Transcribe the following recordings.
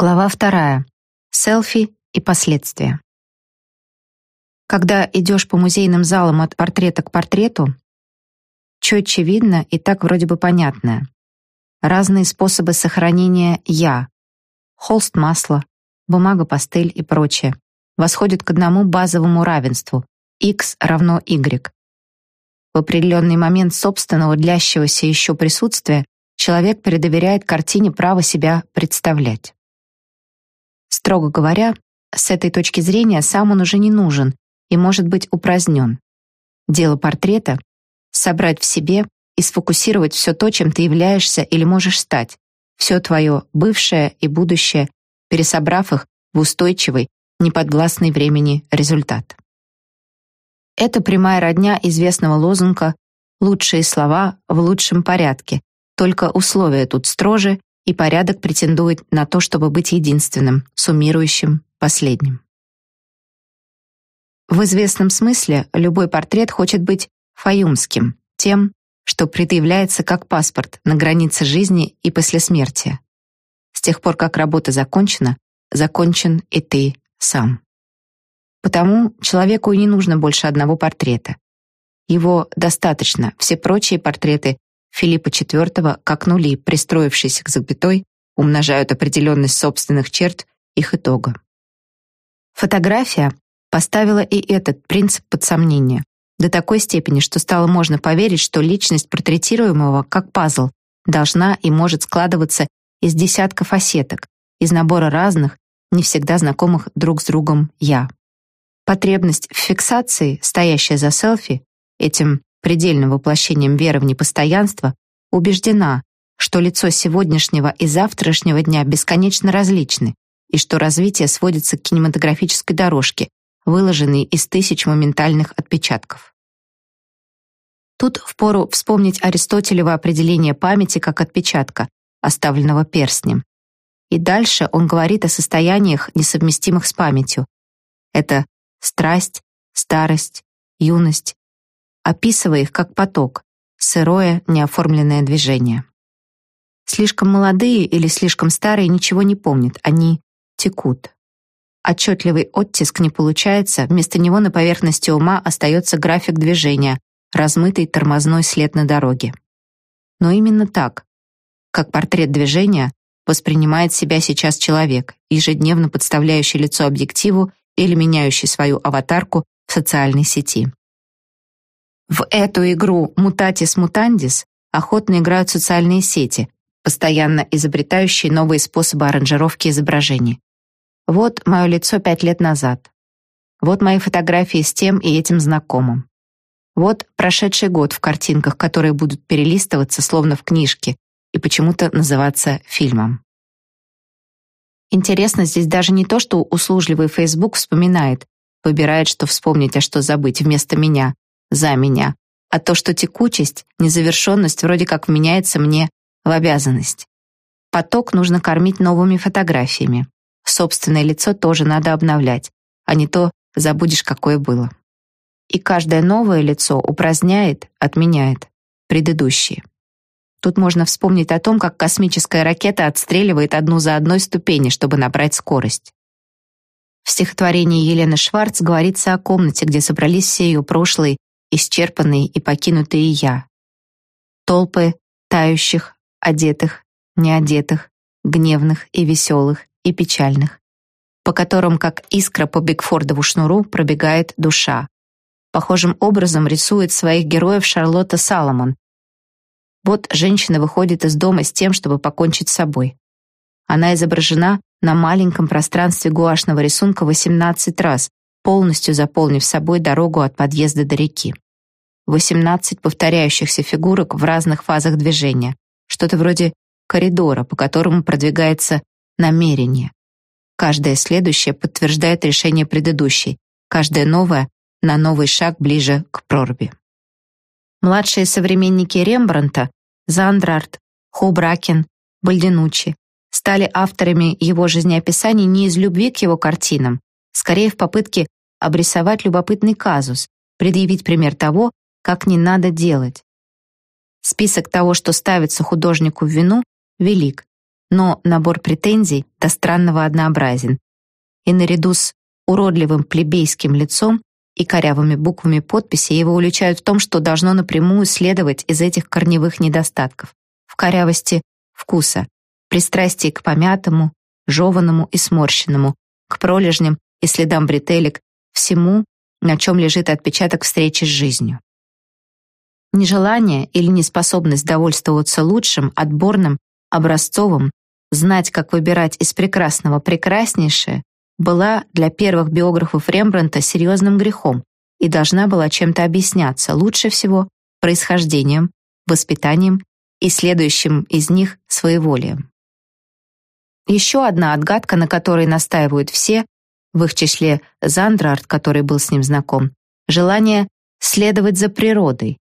Глава вторая. Селфи и последствия. Когда идешь по музейным залам от портрета к портрету, четче видно и так вроде бы понятное. Разные способы сохранения «я», холст масла, бумага пастель и прочее, восходят к одному базовому равенству x равно y. В определенный момент собственного длящегося еще присутствия человек передоверяет картине право себя представлять. Строго говоря, с этой точки зрения сам он уже не нужен и может быть упразднен. Дело портрета — собрать в себе и сфокусировать все то, чем ты являешься или можешь стать, все твое бывшее и будущее, пересобрав их в устойчивый, неподвластный времени результат. Это прямая родня известного лозунга «Лучшие слова в лучшем порядке», только условия тут строже и порядок претендует на то, чтобы быть единственным, суммирующим, последним. В известном смысле любой портрет хочет быть фаюмским, тем, что предъявляется как паспорт на границе жизни и после смерти. С тех пор, как работа закончена, закончен и ты сам. Потому человеку и не нужно больше одного портрета. Его достаточно, все прочие портреты Филиппа IV как нули, пристроившиеся к запятой, умножают определенность собственных черт их итога. Фотография поставила и этот принцип под сомнение до такой степени, что стало можно поверить, что личность портретируемого, как пазл, должна и может складываться из десятков осеток, из набора разных, не всегда знакомых друг с другом «я». Потребность в фиксации, стоящая за селфи, этим предельным воплощением веры в непостоянство, убеждена, что лицо сегодняшнего и завтрашнего дня бесконечно различны, и что развитие сводится к кинематографической дорожке, выложенной из тысяч моментальных отпечатков. Тут впору вспомнить Аристотелево определение памяти как отпечатка, оставленного перстнем. И дальше он говорит о состояниях, несовместимых с памятью. Это страсть, старость, юность, описывая их как поток, сырое, неоформленное движение. Слишком молодые или слишком старые ничего не помнят, они текут. Отчетливый оттиск не получается, вместо него на поверхности ума остается график движения, размытый тормозной след на дороге. Но именно так, как портрет движения, воспринимает себя сейчас человек, ежедневно подставляющий лицо объективу или меняющий свою аватарку в социальной сети. В эту игру «Mutatis mutandis» охотно играют социальные сети, постоянно изобретающие новые способы аранжировки изображений. Вот мое лицо пять лет назад. Вот мои фотографии с тем и этим знакомым. Вот прошедший год в картинках, которые будут перелистываться словно в книжке и почему-то называться фильмом. Интересно здесь даже не то, что услужливый Facebook вспоминает, выбирает, что вспомнить, а что забыть вместо меня, за меня, а то, что текучесть, незавершенность вроде как меняется мне в обязанность. Поток нужно кормить новыми фотографиями. Собственное лицо тоже надо обновлять, а не то забудешь, какое было. И каждое новое лицо упраздняет, отменяет предыдущие. Тут можно вспомнить о том, как космическая ракета отстреливает одну за одной ступени, чтобы набрать скорость. В стихотворении Елены Шварц говорится о комнате, где собрались все ее прошлые исчерпанные и покинутые я. Толпы тающих, одетых, неодетых, гневных и веселых, и печальных, по которым, как искра по Бигфордову шнуру, пробегает душа. Похожим образом рисует своих героев Шарлотта Саломон. Вот женщина выходит из дома с тем, чтобы покончить с собой. Она изображена на маленьком пространстве гуашного рисунка 18 раз, полностью заполнив собой дорогу от подъезда до реки. 18 повторяющихся фигурок в разных фазах движения, что-то вроде коридора, по которому продвигается намерение. Каждая следующая подтверждает решение предыдущей, каждая новая — на новый шаг ближе к проруби. Младшие современники Рембрандта, Зандрарт, Хобракен, Бальдинуччи, стали авторами его жизнеописаний не из любви к его картинам, скорее в попытке обрисовать любопытный казус, предъявить пример того, как не надо делать. Список того, что ставится художнику в вину, велик. но набор претензий до странного однообразен. И наряду с уродливым плебейским лицом и корявыми буквами подписи его уличают в том, что должно напрямую следовать из этих корневых недостатков. В корявости вкуса, пристрастии к помятому, жеванному и сморщенному, к пролежням и следам бретелек, всему, на чем лежит отпечаток встречи с жизнью. Нежелание или неспособность довольствоваться лучшим, отборным, образцовым, знать, как выбирать из прекрасного прекраснейшее, была для первых биографов Рембрандта серьезным грехом и должна была чем-то объясняться, лучше всего происхождением, воспитанием и следующим из них своеволием. Еще одна отгадка, на которой настаивают все, в их числе Зандрард, который был с ним знаком, желание следовать за природой.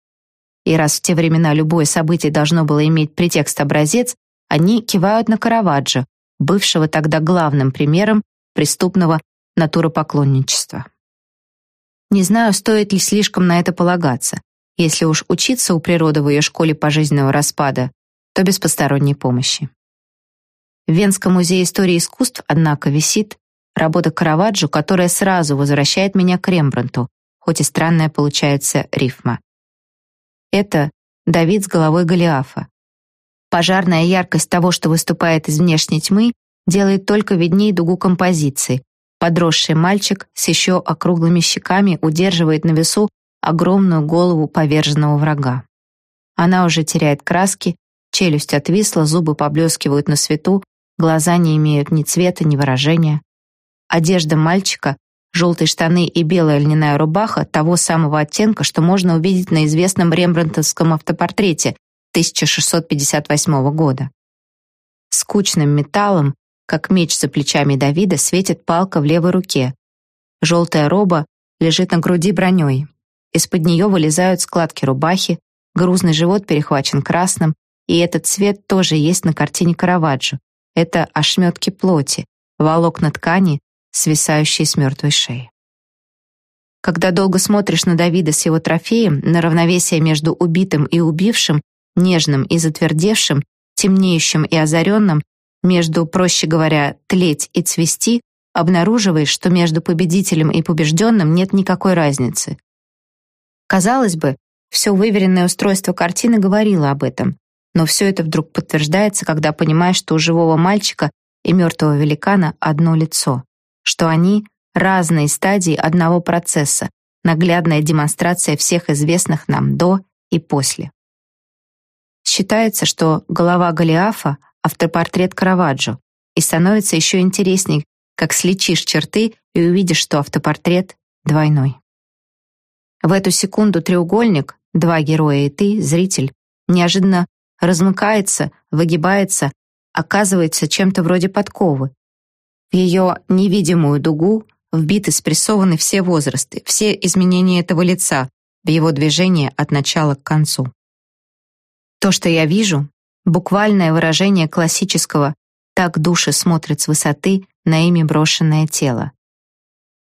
И раз в те времена любое событие должно было иметь претекст-образец, они кивают на Караваджо, бывшего тогда главным примером преступного натуропоклонничества. Не знаю, стоит ли слишком на это полагаться. Если уж учиться у природы в ее школе пожизненного распада, то без посторонней помощи. В Венском музее истории искусств, однако, висит работа Караваджо, которая сразу возвращает меня к Рембрандту, хоть и странная получается рифма. Это Давид с головой Голиафа. Пожарная яркость того, что выступает из внешней тьмы, делает только видней дугу композиции. Подросший мальчик с еще округлыми щеками удерживает на весу огромную голову поверженного врага. Она уже теряет краски, челюсть отвисла, зубы поблескивают на свету, глаза не имеют ни цвета, ни выражения. Одежда мальчика, желтые штаны и белая льняная рубаха того самого оттенка, что можно увидеть на известном рембрандтовском автопортрете 1658 года. Скучным металлом как меч за плечами Давида светит палка в левой руке. Желтая роба лежит на груди броней. Из-под нее вылезают складки рубахи, грузный живот перехвачен красным, и этот цвет тоже есть на картине Караваджо. Это ошметки плоти, волокна ткани, свисающие с мертвой шеи. Когда долго смотришь на Давида с его трофеем, на равновесие между убитым и убившим, нежным и затвердевшим, темнеющим и озаренным, между, проще говоря, тлеть и цвести, обнаруживаешь, что между победителем и побежденным нет никакой разницы. Казалось бы, все выверенное устройство картины говорило об этом, но все это вдруг подтверждается, когда понимаешь, что у живого мальчика и мертвого великана одно лицо, что они — разные стадии одного процесса, наглядная демонстрация всех известных нам до и после. Считается, что голова Голиафа автопортрет Караваджо, и становится еще интересней, как сличишь черты и увидишь, что автопортрет двойной. В эту секунду треугольник, два героя и ты, зритель, неожиданно размыкается, выгибается, оказывается чем-то вроде подковы. В ее невидимую дугу вбиты спрессованы все возрасты, все изменения этого лица, в его движении от начала к концу. То, что я вижу, Буквальное выражение классического «так души смотрят с высоты на ими брошенное тело».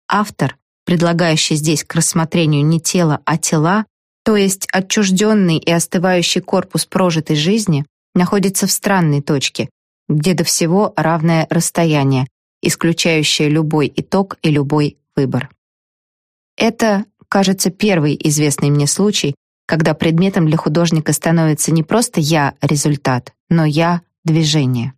Автор, предлагающий здесь к рассмотрению не тело, а тела, то есть отчужденный и остывающий корпус прожитой жизни, находится в странной точке, где до всего равное расстояние, исключающее любой итог и любой выбор. Это, кажется, первый известный мне случай, когда предметом для художника становится не просто «я» — результат, но «я» — движение.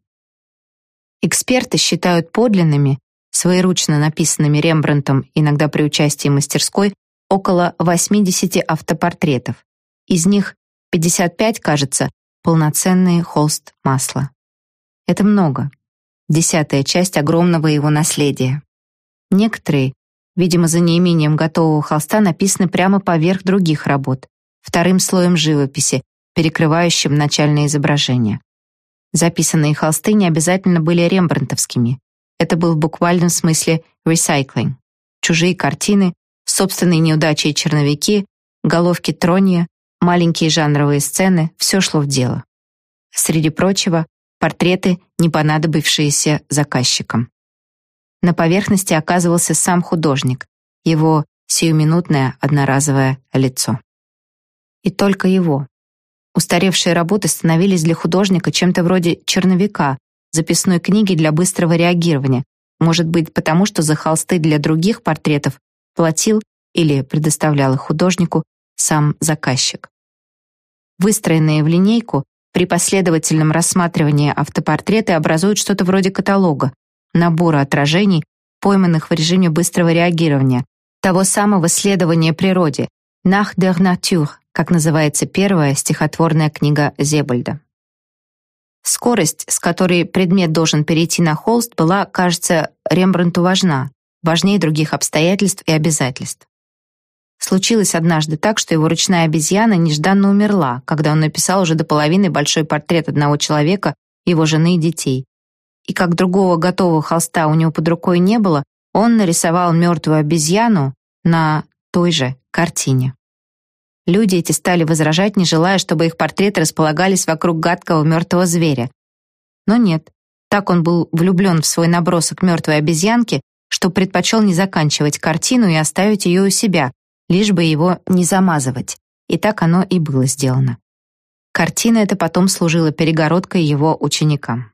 Эксперты считают подлинными, своеручно написанными Рембрандтом, иногда при участии мастерской, около 80 автопортретов. Из них 55, кажется, полноценные холст масла. Это много. Десятая часть огромного его наследия. Некоторые, видимо, за неимением готового холста, написаны прямо поверх других работ вторым слоем живописи, перекрывающим начальное изображение. Записанные холсты не обязательно были рембрандтовскими. Это был в буквальном смысле recycling. Чужие картины, собственные неудачи и черновики, головки тронья, маленькие жанровые сцены — все шло в дело. Среди прочего, портреты, не понадобившиеся заказчикам. На поверхности оказывался сам художник, его сиюминутное одноразовое лицо и только его. Устаревшие работы становились для художника чем-то вроде черновика, записной книги для быстрого реагирования, может быть, потому что за холсты для других портретов платил или предоставлял их художнику сам заказчик. Выстроенные в линейку, при последовательном рассматривании автопортреты образуют что-то вроде каталога, набора отражений, пойманных в режиме быстрого реагирования, того самого следования природе, «Nach der Natur», как называется первая стихотворная книга Зебальда. Скорость, с которой предмет должен перейти на холст, была, кажется, Рембрандту важна, важнее других обстоятельств и обязательств. Случилось однажды так, что его ручная обезьяна нежданно умерла, когда он написал уже до половины большой портрет одного человека, его жены и детей. И как другого готового холста у него под рукой не было, он нарисовал мертвую обезьяну на той же картине. Люди эти стали возражать, не желая, чтобы их портреты располагались вокруг гадкого мертвого зверя. Но нет, так он был влюблен в свой набросок мертвой обезьянки, что предпочел не заканчивать картину и оставить ее у себя, лишь бы его не замазывать. И так оно и было сделано. Картина эта потом служила перегородкой его ученикам.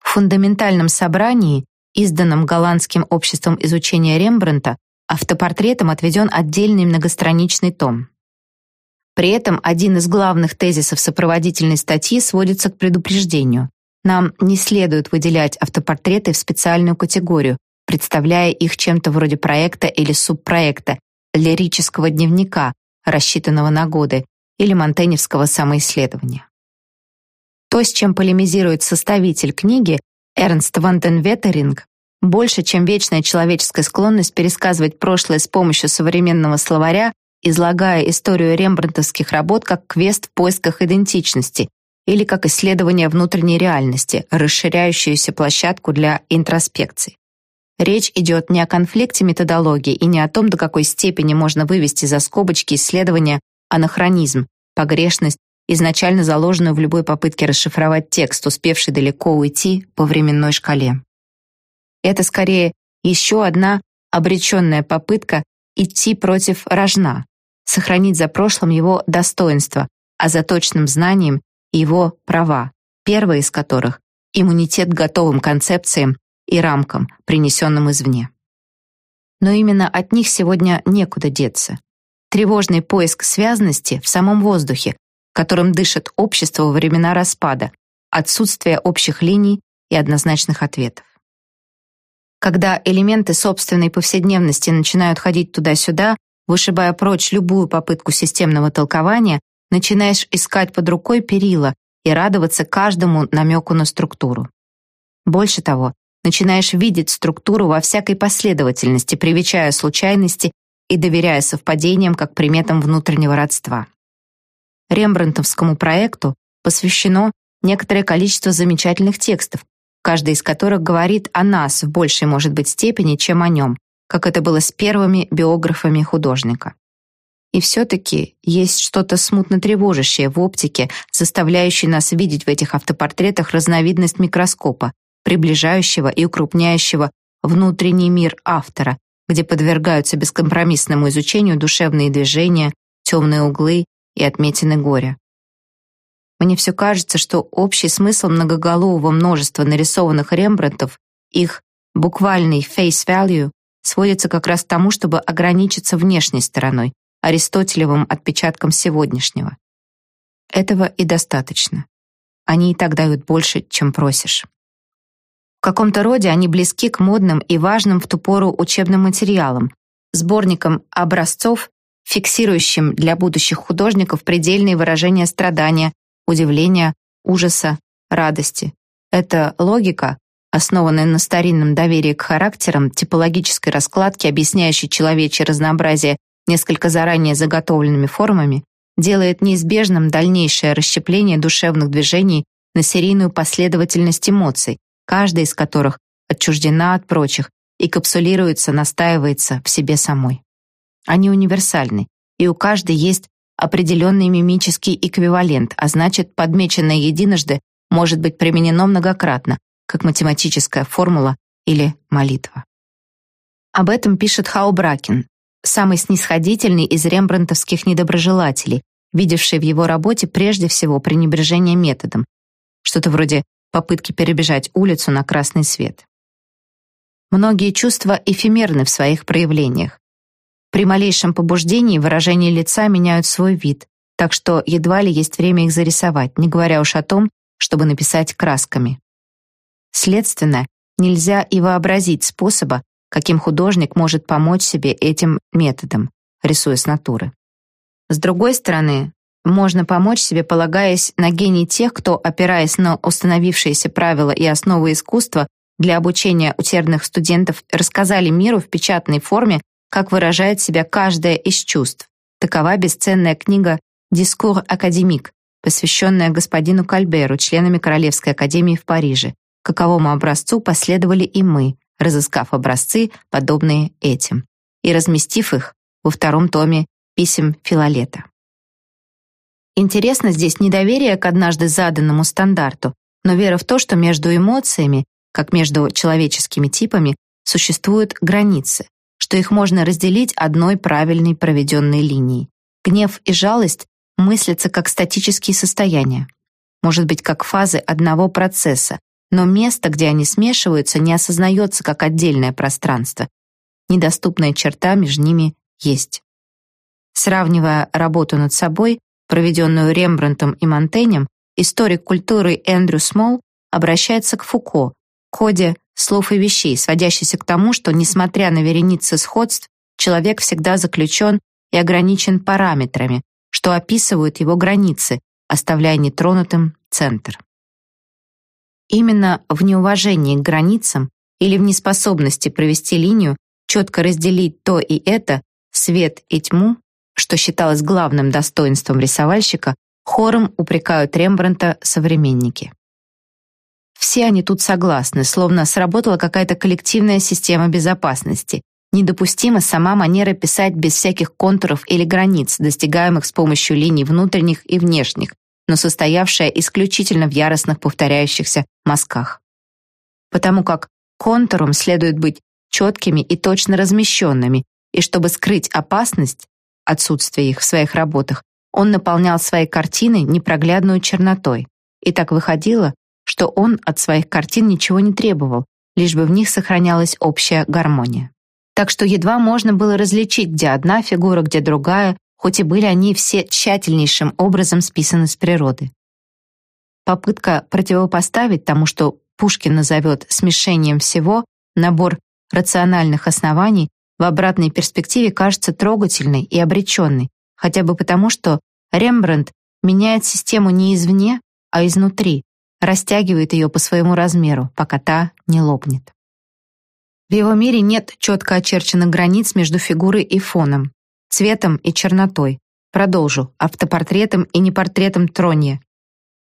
В фундаментальном собрании, изданном Голландским обществом изучения Рембрандта, Автопортретам отведен отдельный многостраничный том. При этом один из главных тезисов сопроводительной статьи сводится к предупреждению. Нам не следует выделять автопортреты в специальную категорию, представляя их чем-то вроде проекта или субпроекта, лирического дневника, рассчитанного на годы, или монтеневского самоисследования. То, с чем полемизирует составитель книги, Эрнст Ванденветеринг, больше, чем вечная человеческая склонность пересказывать прошлое с помощью современного словаря, излагая историю рембрандтовских работ как квест в поисках идентичности или как исследование внутренней реальности, расширяющуюся площадку для интроспекции. Речь идет не о конфликте методологии и не о том, до какой степени можно вывести за скобочки исследования анахронизм, погрешность, изначально заложенную в любой попытке расшифровать текст, успевший далеко уйти по временной шкале. Это скорее еще одна обреченная попытка идти против рожна, сохранить за прошлым его достоинство, а за точным знанием его права, первое из которых — иммунитет к готовым концепциям и рамкам, принесенным извне. Но именно от них сегодня некуда деться. Тревожный поиск связности в самом воздухе, которым дышит общество во времена распада, отсутствие общих линий и однозначных ответов. Когда элементы собственной повседневности начинают ходить туда-сюда, вышибая прочь любую попытку системного толкования, начинаешь искать под рукой перила и радоваться каждому намеку на структуру. Больше того, начинаешь видеть структуру во всякой последовательности, привечая случайности и доверяя совпадениям как приметам внутреннего родства. Рембрандтовскому проекту посвящено некоторое количество замечательных текстов, каждый из которых говорит о нас в большей, может быть, степени, чем о нем, как это было с первыми биографами художника. И все-таки есть что-то смутно тревожащее в оптике, заставляющее нас видеть в этих автопортретах разновидность микроскопа, приближающего и укрупняющего внутренний мир автора, где подвергаются бескомпромиссному изучению душевные движения, темные углы и отметины горя. Мне все кажется, что общий смысл многоголового множества нарисованных Рембрандтов, их буквальный face value, сводится как раз к тому, чтобы ограничиться внешней стороной, аристотелевым отпечатком сегодняшнего. Этого и достаточно. Они и так дают больше, чем просишь. Каком-то роде они близки к модным и важным в ту пору учебным материалам, сборникам образцов, фиксирующим для будущих художников предельные выражения страдания, удивления, ужаса, радости. Это логика, основанная на старинном доверии к характерам, типологической раскладке, объясняющей человечье разнообразие несколько заранее заготовленными формами, делает неизбежным дальнейшее расщепление душевных движений на серийную последовательность эмоций, каждая из которых отчуждена от прочих и капсулируется, настаивается в себе самой. Они универсальны, и у каждой есть определенный мимический эквивалент, а значит, подмеченное единожды может быть применено многократно, как математическая формула или молитва. Об этом пишет Хаубракин, самый снисходительный из рембрандтовских недоброжелателей, видевший в его работе прежде всего пренебрежение методом, что-то вроде попытки перебежать улицу на красный свет. Многие чувства эфемерны в своих проявлениях. При малейшем побуждении выражения лица меняют свой вид, так что едва ли есть время их зарисовать, не говоря уж о том, чтобы написать красками. Следственно, нельзя и вообразить способа, каким художник может помочь себе этим методом, рисуя с натуры. С другой стороны, можно помочь себе, полагаясь на гений тех, кто, опираясь на установившиеся правила и основы искусства, для обучения усердных студентов рассказали миру в печатной форме, как выражает себя каждое из чувств. Такова бесценная книга «Дискур академик», посвященная господину Кальберу, членами Королевской академии в Париже. Каковому образцу последовали и мы, разыскав образцы, подобные этим, и разместив их во втором томе писем Филолета. Интересно здесь не доверие к однажды заданному стандарту, но вера в то, что между эмоциями, как между человеческими типами, существуют границы, что их можно разделить одной правильной проведенной линией. Гнев и жалость мыслятся как статические состояния, может быть, как фазы одного процесса, но место, где они смешиваются, не осознается как отдельное пространство. Недоступная черта между ними есть. Сравнивая работу над собой, проведенную Рембрандтом и Монтенем, историк культуры Эндрю Смол обращается к Фуко, коде слов и вещей, сводящийся к тому, что, несмотря на вереницы сходств, человек всегда заключен и ограничен параметрами, что описывают его границы, оставляя нетронутым центр. Именно в неуважении к границам или в неспособности провести линию, четко разделить то и это, свет и тьму, что считалось главным достоинством рисовальщика, хором упрекают Рембрандта современники. Все они тут согласны, словно сработала какая-то коллективная система безопасности. Недопустима сама манера писать без всяких контуров или границ, достигаемых с помощью линий внутренних и внешних, но состоявшая исключительно в яростных повторяющихся мазках. Потому как контурам следует быть четкими и точно размещенными, и чтобы скрыть опасность, отсутствие их в своих работах, он наполнял свои картины непроглядной чернотой. И так выходило, что он от своих картин ничего не требовал, лишь бы в них сохранялась общая гармония. Так что едва можно было различить, где одна фигура, где другая, хоть и были они все тщательнейшим образом списаны с природы. Попытка противопоставить тому, что Пушкин назовет смешением всего, набор рациональных оснований, в обратной перспективе кажется трогательной и обреченной, хотя бы потому, что Рембрандт меняет систему не извне, а изнутри, растягивает ее по своему размеру, пока та не лопнет. В его мире нет четко очерченных границ между фигурой и фоном, цветом и чернотой. Продолжу, автопортретом и непортретом Тронье.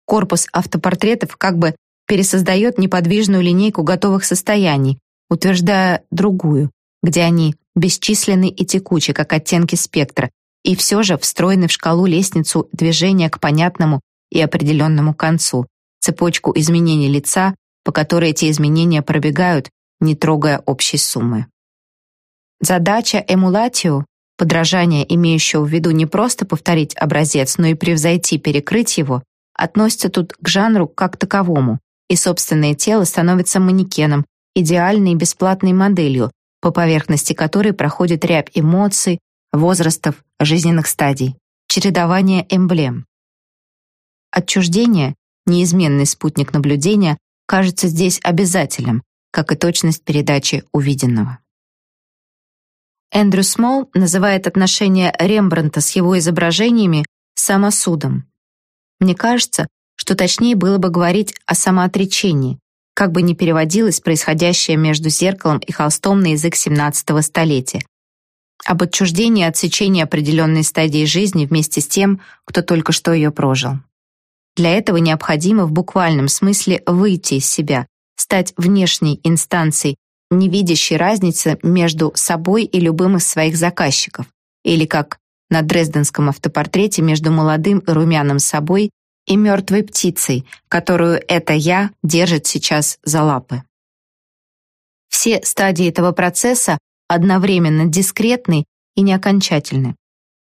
Корпус автопортретов как бы пересоздает неподвижную линейку готовых состояний, утверждая другую, где они бесчисленны и текучи, как оттенки спектра, и все же встроены в шкалу лестницу движения к понятному и определенному концу, цепочку изменений лица, по которой эти изменения пробегают, не трогая общей суммы. Задача эмулатио подражание, имеющее в виду не просто повторить образец, но и превзойти, перекрыть его, относится тут к жанру как таковому, и собственное тело становится манекеном, идеальной бесплатной моделью, по поверхности которой проходит рябь эмоций, возрастов, жизненных стадий, чередование эмблем. Отчуждение, неизменный спутник наблюдения, кажется здесь обязательным, как и точность передачи увиденного. Эндрю Смол называет отношение Рембрандта с его изображениями самосудом. Мне кажется, что точнее было бы говорить о самоотречении, как бы ни переводилось происходящее между зеркалом и холстом на язык XVII столетия, об отчуждении и отсечении определенной стадии жизни вместе с тем, кто только что ее прожил. Для этого необходимо в буквальном смысле выйти из себя, стать внешней инстанцией, не видящий разницы между собой и любым из своих заказчиков, или как на дрезденском автопортрете между молодым и румяным собой и мертвой птицей, которую это «я» держит сейчас за лапы. Все стадии этого процесса одновременно дискретны и неокончательны.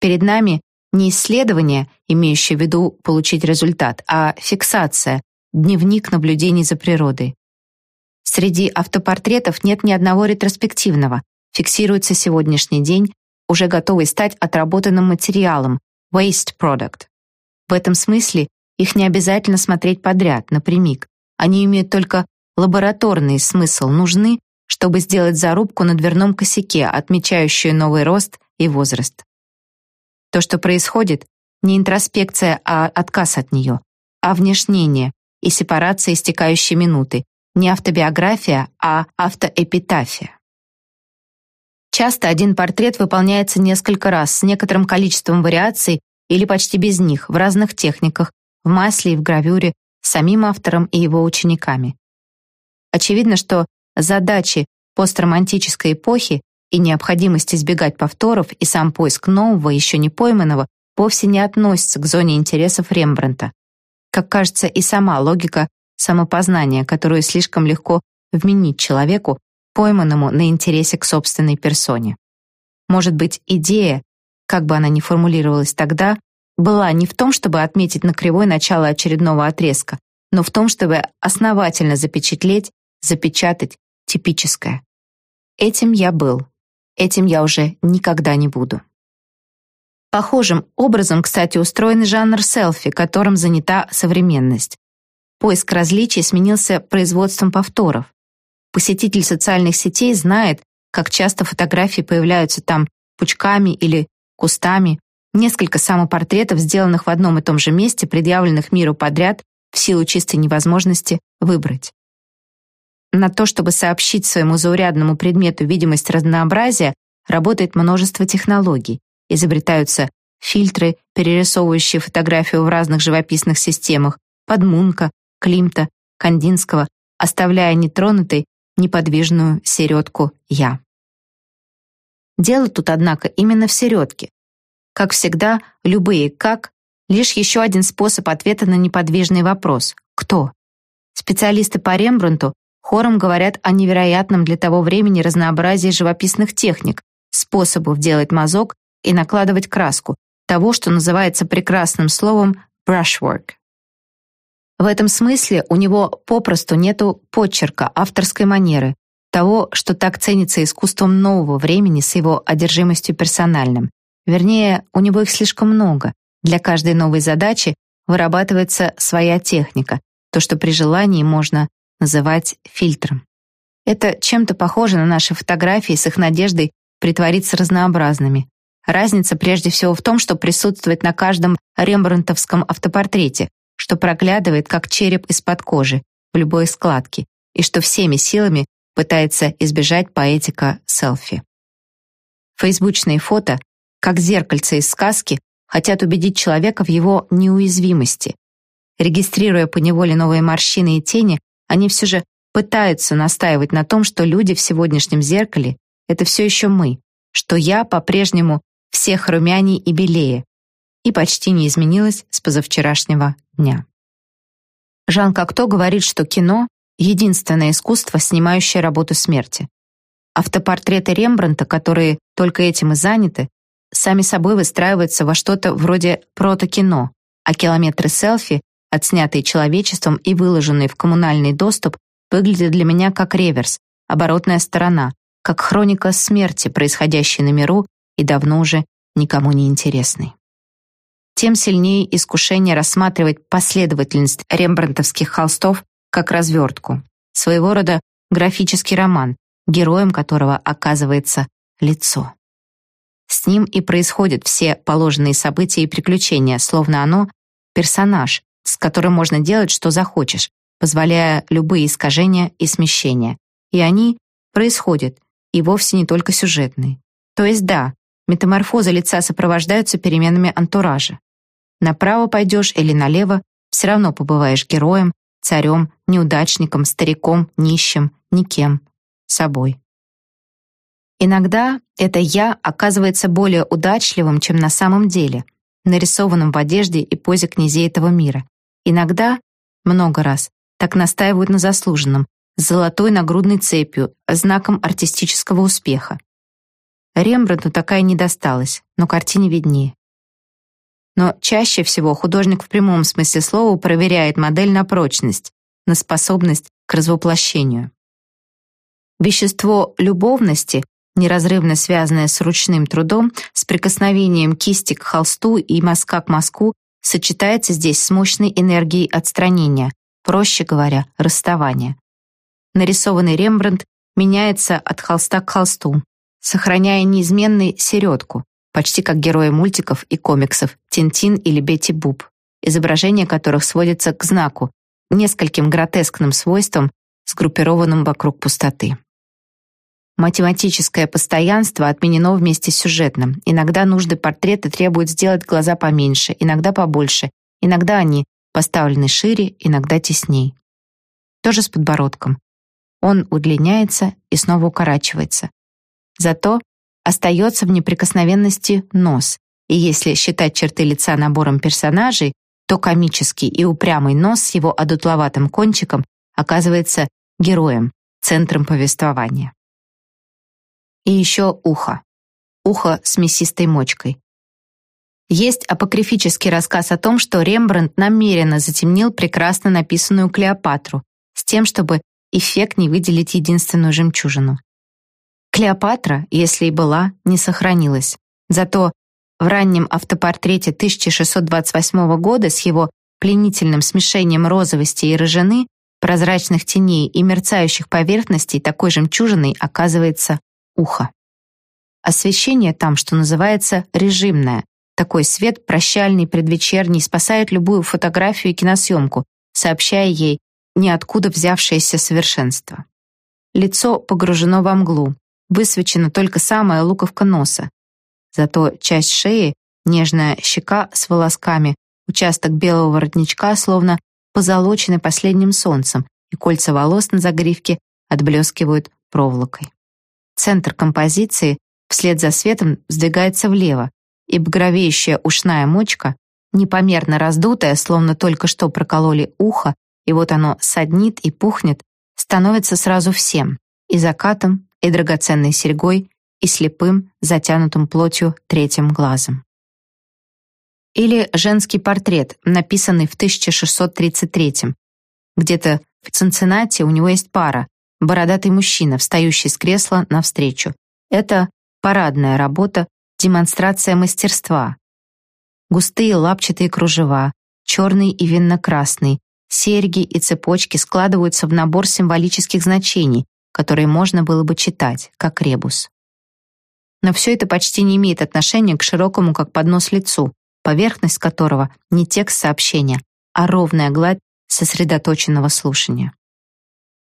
Перед нами не исследование, имеющее в виду получить результат, а фиксация, дневник наблюдений за природой. Среди автопортретов нет ни одного ретроспективного, фиксируется сегодняшний день, уже готовый стать отработанным материалом, waste product. В этом смысле их не обязательно смотреть подряд, напрямик. Они имеют только лабораторный смысл, нужны, чтобы сделать зарубку на дверном косяке, отмечающую новый рост и возраст. То, что происходит, не интроспекция, а отказ от нее, а внешнение и сепарация истекающей минуты, не автобиография, а автоэпитафия. Часто один портрет выполняется несколько раз с некоторым количеством вариаций или почти без них, в разных техниках, в масле и в гравюре, самим автором и его учениками. Очевидно, что задачи постромантической эпохи и необходимость избегать повторов и сам поиск нового, еще не пойманного, вовсе не относятся к зоне интересов Рембрандта. Как кажется, и сама логика самопознания, которую слишком легко вменить человеку, пойманному на интересе к собственной персоне. Может быть, идея, как бы она ни формулировалась тогда, была не в том, чтобы отметить на кривой начало очередного отрезка, но в том, чтобы основательно запечатлеть, запечатать типическое. Этим я был. Этим я уже никогда не буду. Похожим образом, кстати, устроен жанр селфи, которым занята современность. Поиск различий сменился производством повторов. Посетитель социальных сетей знает, как часто фотографии появляются там пучками или кустами, несколько самопортретов, сделанных в одном и том же месте, предъявленных миру подряд в силу чистой невозможности выбрать. На то, чтобы сообщить своему заурядному предмету видимость разнообразия, работает множество технологий. Изобретаются фильтры, перерисовывающие фотографию в разных живописных системах, подмунка, Климта, Кандинского, оставляя нетронутой неподвижную середку «я». Дело тут, однако, именно в середке. Как всегда, любые «как» — лишь еще один способ ответа на неподвижный вопрос «кто?». Специалисты по Рембрандту хором говорят о невероятном для того времени разнообразии живописных техник, способов делать мазок и накладывать краску, того, что называется прекрасным словом brushwork. В этом смысле у него попросту нету почерка, авторской манеры, того, что так ценится искусством нового времени с его одержимостью персональным. Вернее, у него их слишком много. Для каждой новой задачи вырабатывается своя техника, то, что при желании можно называть фильтром. Это чем-то похоже на наши фотографии с их надеждой притвориться разнообразными. Разница прежде всего в том, что присутствует на каждом рембрандтовском автопортрете, что проглядывает, как череп из-под кожи, в любой складке, и что всеми силами пытается избежать поэтика селфи. Фейсбучные фото, как зеркальце из сказки, хотят убедить человека в его неуязвимости. Регистрируя по неволе новые морщины и тени, они все же пытаются настаивать на том, что люди в сегодняшнем зеркале — это все еще мы, что я по-прежнему всех румяней и белее, и почти не изменилась с позавчерашнего дня. Жан Кокто говорит, что кино — единственное искусство, снимающее работу смерти. Автопортреты Рембрандта, которые только этим и заняты, сами собой выстраиваются во что-то вроде протокино, а километры селфи, отснятые человечеством и выложенные в коммунальный доступ, выглядят для меня как реверс, оборотная сторона, как хроника смерти, происходящей на миру и давно уже никому не интересной тем сильнее искушение рассматривать последовательность рембрандтовских холстов как развертку, своего рода графический роман, героем которого оказывается лицо. С ним и происходят все положенные события и приключения, словно оно — персонаж, с которым можно делать, что захочешь, позволяя любые искажения и смещения. И они происходят, и вовсе не только сюжетные. То есть да, метаморфозы лица сопровождаются переменами антуража. Направо пойдешь или налево, все равно побываешь героем, царем, неудачником, стариком, нищим, никем, собой. Иногда это «я» оказывается более удачливым, чем на самом деле, нарисованным в одежде и позе князей этого мира. Иногда, много раз, так настаивают на заслуженном, с золотой нагрудной цепью, знаком артистического успеха. Рембрандту такая не досталась, но картине виднее. но чаще всего художник в прямом смысле слова проверяет модель на прочность, на способность к развоплощению. Вещество любовности, неразрывно связанное с ручным трудом, с прикосновением кисти к холсту и мазка к мазку, сочетается здесь с мощной энергией отстранения, проще говоря, расставания. Нарисованный Рембрандт меняется от холста к холсту, сохраняя неизменный середку, почти как герои мультиков и комиксов Тинтин или Бетти Буб, изображение которых сводится к знаку, нескольким гротескным свойствам, сгруппированным вокруг пустоты. Математическое постоянство отменено вместе с сюжетным. Иногда нужды портрета требуют сделать глаза поменьше, иногда побольше, иногда они поставлены шире, иногда тесней. Тоже с подбородком. Он удлиняется и снова укорачивается. Зато остается в неприкосновенности нос, и если считать черты лица набором персонажей, то комический и упрямый нос с его одутловатым кончиком оказывается героем, центром повествования. И еще ухо. Ухо с мясистой мочкой. Есть апокрифический рассказ о том, что Рембрандт намеренно затемнил прекрасно написанную Клеопатру с тем, чтобы эффектней выделить единственную жемчужину. Клеопатра, если и была, не сохранилась. Зато в раннем автопортрете 1628 года с его пленительным смешением розовости и рыжины, прозрачных теней и мерцающих поверхностей такой жемчужиной оказывается ухо. Освещение там, что называется, режимное. Такой свет, прощальный, предвечерний, спасает любую фотографию и киносъемку, сообщая ей ниоткуда взявшееся совершенство. Лицо погружено во мглу, высвечена только самая луковка носа. Зато часть шеи, нежная щека с волосками, участок белого воротничка словно позолочены последним солнцем, и кольца волос на загривке отблескивают проволокой. Центр композиции вслед за светом сдвигается влево, и багровеющая ушная мочка, непомерно раздутая, словно только что прокололи ухо, и вот оно саднит и пухнет, становится сразу всем — и закатом, и драгоценной серьгой, и слепым, затянутым плотью третьим глазом. Или женский портрет, написанный в 1633 Где-то в Цинциннати у него есть пара, бородатый мужчина, встающий с кресла навстречу. Это парадная работа, демонстрация мастерства. Густые лапчатые кружева, черный и винно-красный, серьги и цепочки складываются в набор символических значений, которые можно было бы читать, как ребус. Но все это почти не имеет отношения к широкому как поднос лицу, поверхность которого не текст сообщения, а ровная гладь сосредоточенного слушания.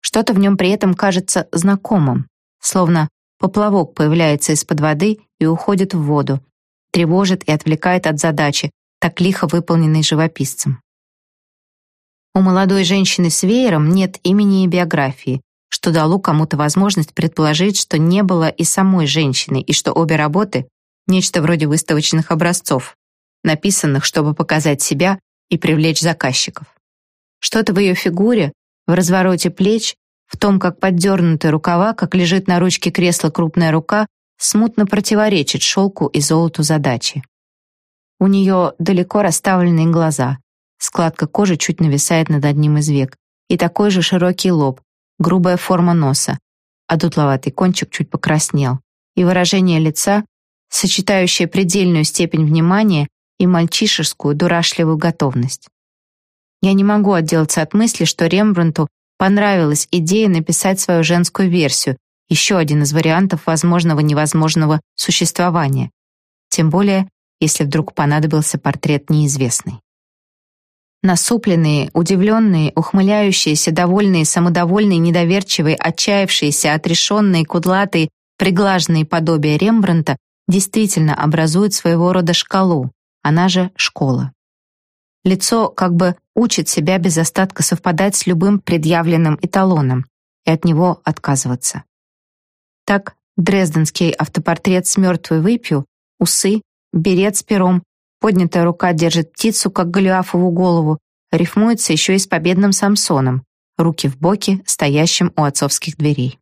Что-то в нем при этом кажется знакомым, словно поплавок появляется из-под воды и уходит в воду, тревожит и отвлекает от задачи, так лихо выполненной живописцем. У молодой женщины с веером нет имени и биографии, что дало кому-то возможность предположить, что не было и самой женщины, и что обе работы — нечто вроде выставочных образцов, написанных, чтобы показать себя и привлечь заказчиков. Что-то в ее фигуре, в развороте плеч, в том, как поддернуты рукава, как лежит на ручке кресла крупная рука, смутно противоречит шелку и золоту задачи. У нее далеко расставленные глаза, складка кожи чуть нависает над одним из век, и такой же широкий лоб, грубая форма носа, а дутловатый кончик чуть покраснел, и выражение лица, сочетающее предельную степень внимания и мальчишескую дурашливую готовность. Я не могу отделаться от мысли, что Рембрандту понравилась идея написать свою женскую версию, еще один из вариантов возможного невозможного существования. Тем более, если вдруг понадобился портрет неизвестный. Насупленные, удивленные, ухмыляющиеся, довольные, самодовольные, недоверчивые, отчаявшиеся, отрешенные, кудлатые, приглаженные подобия Рембрандта действительно образуют своего рода шкалу, она же школа. Лицо как бы учит себя без остатка совпадать с любым предъявленным эталоном и от него отказываться. Так, дрезденский автопортрет с мертвой выпью, усы, берет с пером, Поднятая рука держит птицу, как Голиафову голову, рифмуется еще и с победным Самсоном, руки в боки, стоящим у отцовских дверей.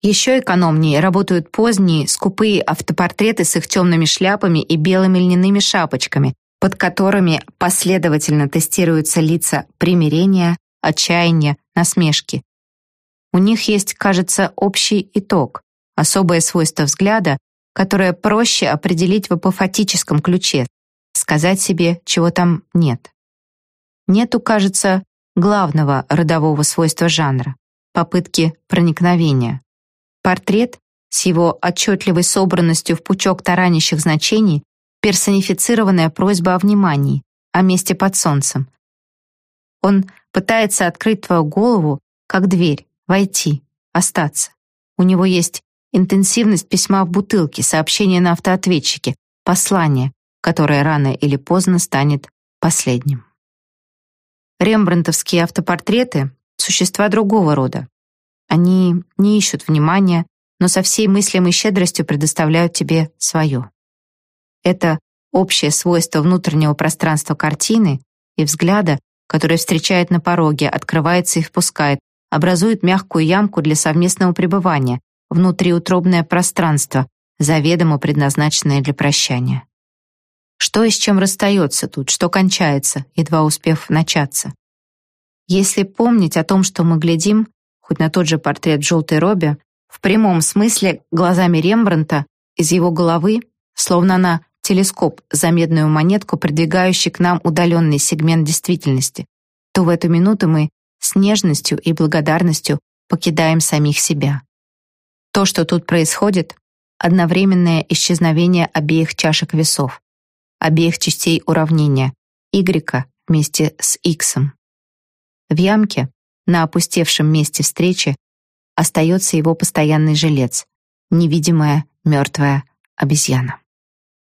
Еще экономнее работают поздние, скупые автопортреты с их темными шляпами и белыми льняными шапочками, под которыми последовательно тестируются лица примирения, отчаяния, насмешки. У них есть, кажется, общий итог, особое свойство взгляда, которое проще определить в апофатическом ключе, сказать себе, чего там нет. Нету, кажется, главного родового свойства жанра — попытки проникновения. Портрет с его отчетливой собранностью в пучок таранящих значений персонифицированная просьба о внимании, о месте под солнцем. Он пытается открыть твою голову, как дверь, войти, остаться. У него есть интенсивность письма в бутылке, сообщение на автоответчике, послание, которое рано или поздно станет последним. Рембрандтовские автопортреты — существа другого рода. Они не ищут внимания, но со всей мыслимой щедростью предоставляют тебе свое. Это общее свойство внутреннего пространства картины и взгляда, который встречает на пороге, открывается и впускает, образует мягкую ямку для совместного пребывания, внутриутробное пространство, заведомо предназначенное для прощания. Что и с чем расстается тут, что кончается, едва успев начаться. Если помнить о том, что мы глядим, хоть на тот же портрет в желтой робе, в прямом смысле глазами Рембрандта из его головы, словно на телескоп за медную монетку, придвигающий к нам удаленный сегмент действительности, то в эту минуту мы с нежностью и благодарностью покидаем самих себя. То, что тут происходит, одновременное исчезновение обеих чашек весов, обеих частей уравнения y вместе с x. В ямке, на опустевшем месте встречи, остается его постоянный жилец, невидимая мертвая обезьяна.